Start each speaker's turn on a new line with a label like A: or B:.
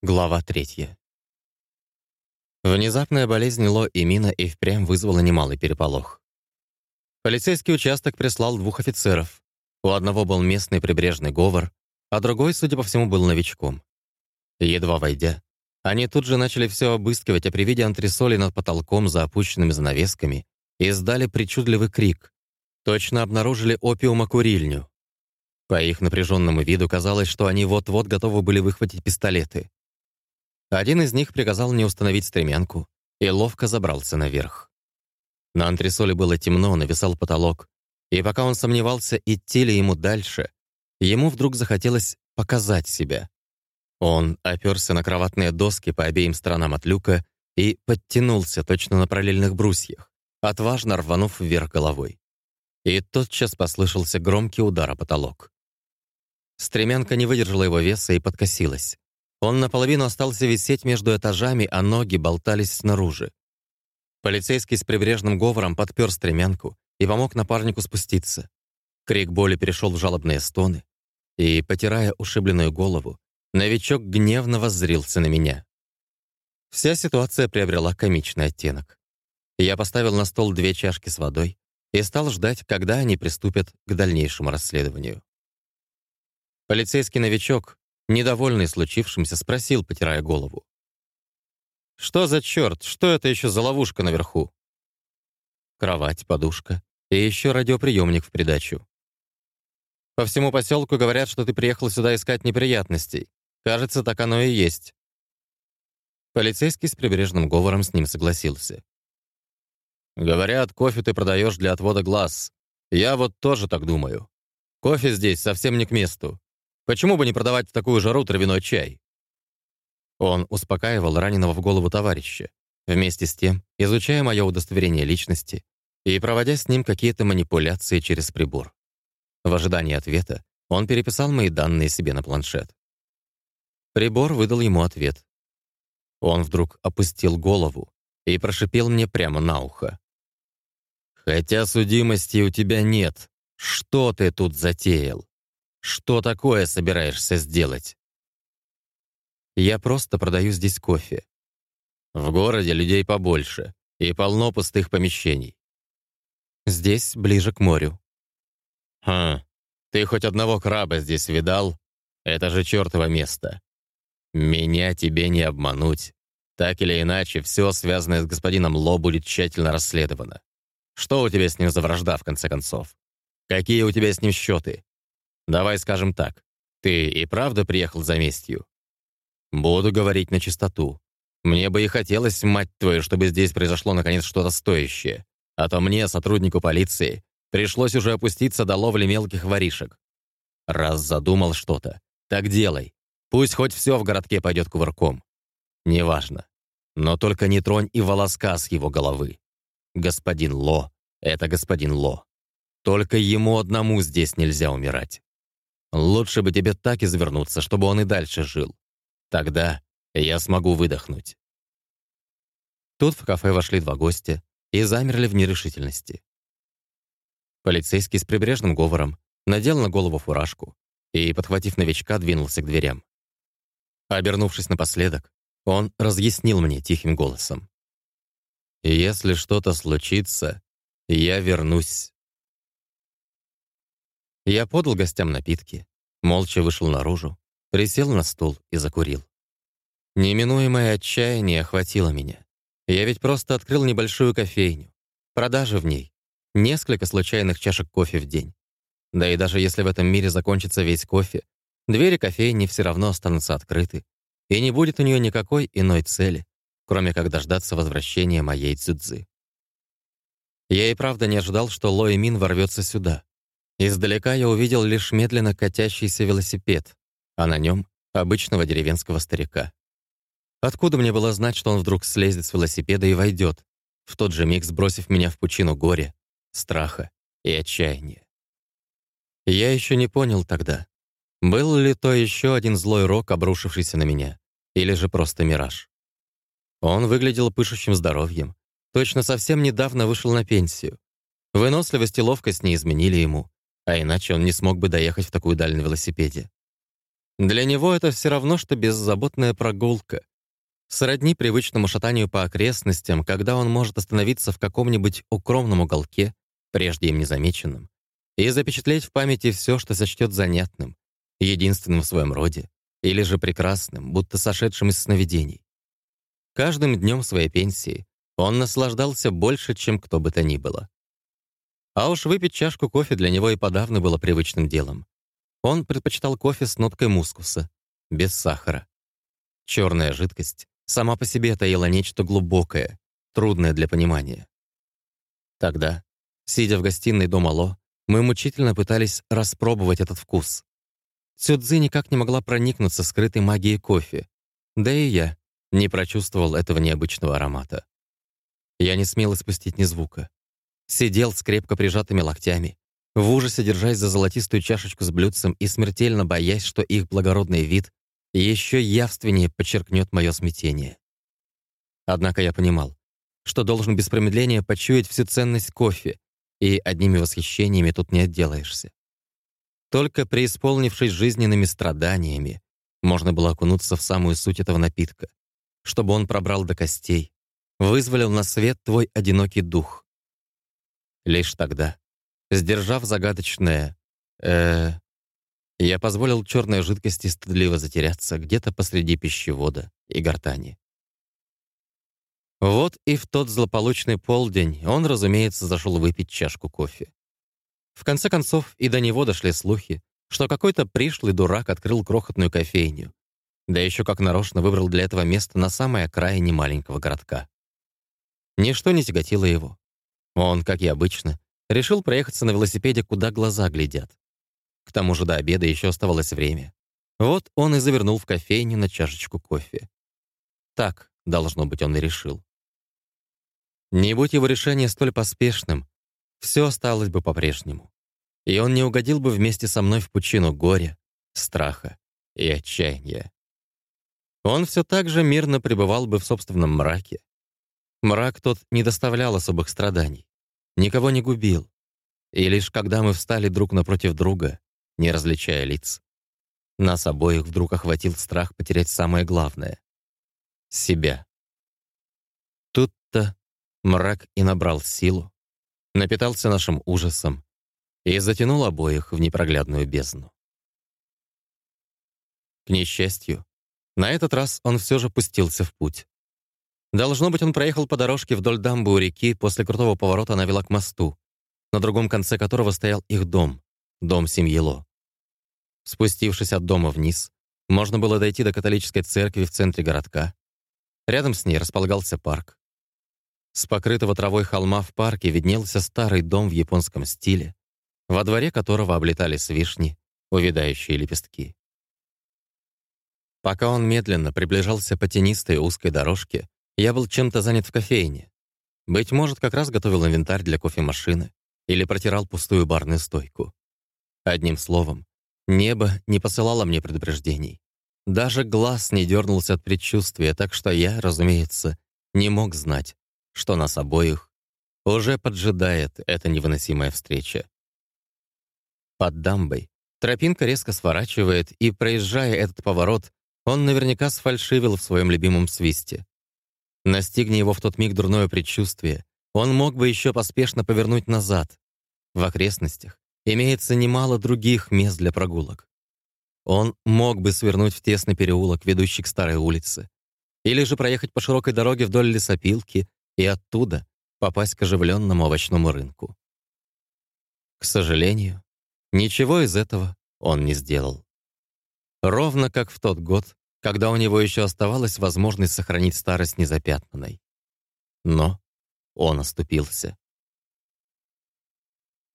A: Глава третья. Внезапная болезнь Ло и Мина и впрямь вызвала немалый переполох. Полицейский участок прислал двух офицеров. У одного был местный прибрежный говор, а другой, судя по всему, был новичком. Едва войдя, они тут же начали все обыскивать, а при виде антресоли над потолком за опущенными занавесками издали причудливый крик. Точно обнаружили опиумокурильню. По их напряженному виду казалось, что они вот-вот готовы были выхватить пистолеты. Один из них приказал мне установить стремянку и ловко забрался наверх. На антресоле было темно, нависал потолок, и пока он сомневался, идти ли ему дальше, ему вдруг захотелось показать себя. Он оперся на кроватные доски по обеим сторонам от люка и подтянулся точно на параллельных брусьях, отважно рванув вверх головой. И тотчас послышался громкий удар о потолок. Стремянка не выдержала его веса и подкосилась. Он наполовину остался висеть между этажами, а ноги болтались снаружи. Полицейский с прибрежным говором подпер стремянку и помог напарнику спуститься. Крик боли перешел в жалобные стоны, и, потирая ушибленную голову, новичок гневно воззрился на меня. Вся ситуация приобрела комичный оттенок. Я поставил на стол две чашки с водой и стал ждать, когда они приступят к дальнейшему расследованию. Полицейский новичок недовольный случившимся, спросил, потирая голову. «Что за черт? Что это еще за ловушка наверху?» Кровать, подушка и еще радиоприемник в придачу. По всему поселку говорят, что ты приехал сюда искать неприятностей. Кажется, так оно и есть. Полицейский с прибрежным говором с ним согласился. «Говорят, кофе ты продаешь для отвода глаз. Я вот тоже так думаю. Кофе здесь совсем не к месту. Почему бы не продавать в такую жару травяной чай? Он успокаивал раненого в голову товарища, вместе с тем изучая мое удостоверение личности и проводя с ним какие-то манипуляции через прибор. В ожидании ответа он переписал мои данные себе на планшет. Прибор выдал ему ответ. Он вдруг опустил голову и прошипел мне прямо на ухо. «Хотя судимости у тебя нет, что ты тут затеял?» Что такое собираешься сделать? Я просто продаю здесь кофе. В городе людей побольше и полно пустых помещений. Здесь ближе к морю. Хм, ты хоть одного краба здесь видал? Это же чертово место. Меня тебе не обмануть. Так или иначе, все, связанное с господином Ло, будет тщательно расследовано. Что у тебя с ним за вражда, в конце концов? Какие у тебя с ним счеты? Давай скажем так. Ты и правда приехал за местью? Буду говорить на чистоту. Мне бы и хотелось, мать твою, чтобы здесь произошло наконец что-то стоящее. А то мне, сотруднику полиции, пришлось уже опуститься до ловли мелких воришек. Раз задумал что-то, так делай. Пусть хоть все в городке пойдет кувырком. Неважно. Но только не тронь и волоска с его головы. Господин Ло — это господин Ло. Только ему одному здесь нельзя умирать. Лучше бы тебе так извернуться, чтобы он и дальше жил. Тогда я смогу выдохнуть. Тут в кафе вошли два гостя и замерли в нерешительности. Полицейский с прибрежным говором надел на голову фуражку и, подхватив новичка, двинулся к дверям. Обернувшись напоследок, он разъяснил мне тихим голосом. «Если что-то случится, я вернусь». Я подал гостям напитки, молча вышел наружу, присел на стул и закурил. Неминуемое отчаяние охватило меня. Я ведь просто открыл небольшую кофейню. Продажи в ней. Несколько случайных чашек кофе в день. Да и даже если в этом мире закончится весь кофе, двери кофейни все равно останутся открыты, и не будет у нее никакой иной цели, кроме как дождаться возвращения моей цюдзы. Я и правда не ожидал, что Лои Мин ворвется сюда. Издалека я увидел лишь медленно катящийся велосипед, а на нем обычного деревенского старика. Откуда мне было знать, что он вдруг слезет с велосипеда и войдет, в тот же миг сбросив меня в пучину горя, страха и отчаяния? Я еще не понял тогда, был ли то еще один злой рок, обрушившийся на меня, или же просто мираж. Он выглядел пышущим здоровьем, точно совсем недавно вышел на пенсию. Выносливость и ловкость не изменили ему, а иначе он не смог бы доехать в такую даль на велосипеде. Для него это все равно, что беззаботная прогулка. Сродни привычному шатанию по окрестностям, когда он может остановиться в каком-нибудь укромном уголке, прежде им незамеченном, и запечатлеть в памяти все, что сочтет занятным, единственным в своем роде, или же прекрасным, будто сошедшим из сновидений. Каждым днем своей пенсии он наслаждался больше, чем кто бы то ни было. А уж выпить чашку кофе для него и подавно было привычным делом. Он предпочитал кофе с ноткой мускуса, без сахара. Черная жидкость сама по себе таила нечто глубокое, трудное для понимания. Тогда, сидя в гостиной дома Ло, мы мучительно пытались распробовать этот вкус. Цюдзи никак не могла проникнуться скрытой магией кофе. Да и я не прочувствовал этого необычного аромата. Я не смел испустить ни звука. Сидел с крепко прижатыми локтями, в ужасе держась за золотистую чашечку с блюдцем и смертельно боясь, что их благородный вид еще явственнее подчеркнет мое смятение. Однако я понимал, что должен без промедления почуять всю ценность кофе, и одними восхищениями тут не отделаешься. Только преисполнившись жизненными страданиями, можно было окунуться в самую суть этого напитка, чтобы он пробрал до костей, вызволил на свет твой одинокий дух. Лишь тогда, сдержав загадочное э я позволил черной жидкости стыдливо затеряться где-то посреди пищевода и гортани. Вот и в тот злополучный полдень он, разумеется, зашел выпить чашку кофе. В конце концов, и до него дошли слухи, что какой-то пришлый дурак открыл крохотную кофейню, да еще как нарочно выбрал для этого место на самой окраине маленького городка. Ничто не тяготило его. Он, как и обычно, решил проехаться на велосипеде, куда глаза глядят. К тому же до обеда еще оставалось время. Вот он и завернул в кофейню на чашечку кофе. Так, должно быть, он и решил. Не будь его решение столь поспешным, все осталось бы по-прежнему. И он не угодил бы вместе со мной в пучину горя, страха и отчаяния. Он все так же мирно пребывал бы в собственном мраке. Мрак тот не доставлял особых страданий, никого не губил. И лишь когда мы встали друг напротив друга, не различая лиц, нас обоих вдруг охватил страх потерять самое главное — себя. Тут-то мрак и набрал силу, напитался нашим ужасом и затянул обоих в непроглядную бездну. К несчастью, на этот раз он все же пустился в путь. Должно быть, он проехал по дорожке вдоль дамбы у реки, после крутого поворота она вела к мосту, на другом конце которого стоял их дом, дом семьи Ло. Спустившись от дома вниз, можно было дойти до католической церкви в центре городка. Рядом с ней располагался парк. С покрытого травой холма в парке виднелся старый дом в японском стиле, во дворе которого облетались вишни, увядающие лепестки. Пока он медленно приближался по тенистой узкой дорожке, я был чем-то занят в кофейне. Быть может, как раз готовил инвентарь для кофемашины или протирал пустую барную стойку. Одним словом, небо не посылало мне предупреждений. Даже глаз не дернулся от предчувствия, так что я, разумеется, не мог знать, что нас обоих уже поджидает эта невыносимая встреча. Под дамбой тропинка резко сворачивает, и, проезжая этот поворот, он наверняка сфальшивил в своем любимом свисте. Настигни его в тот миг дурное предчувствие, он мог бы еще поспешно повернуть назад. В окрестностях имеется немало других мест для прогулок. Он мог бы свернуть в тесный переулок, ведущий к старой улице, или же проехать по широкой дороге вдоль лесопилки и оттуда попасть к оживленному овощному рынку. К сожалению, ничего из этого он не сделал. Ровно как в тот год, когда у него еще оставалась возможность сохранить старость незапятнанной. Но он оступился.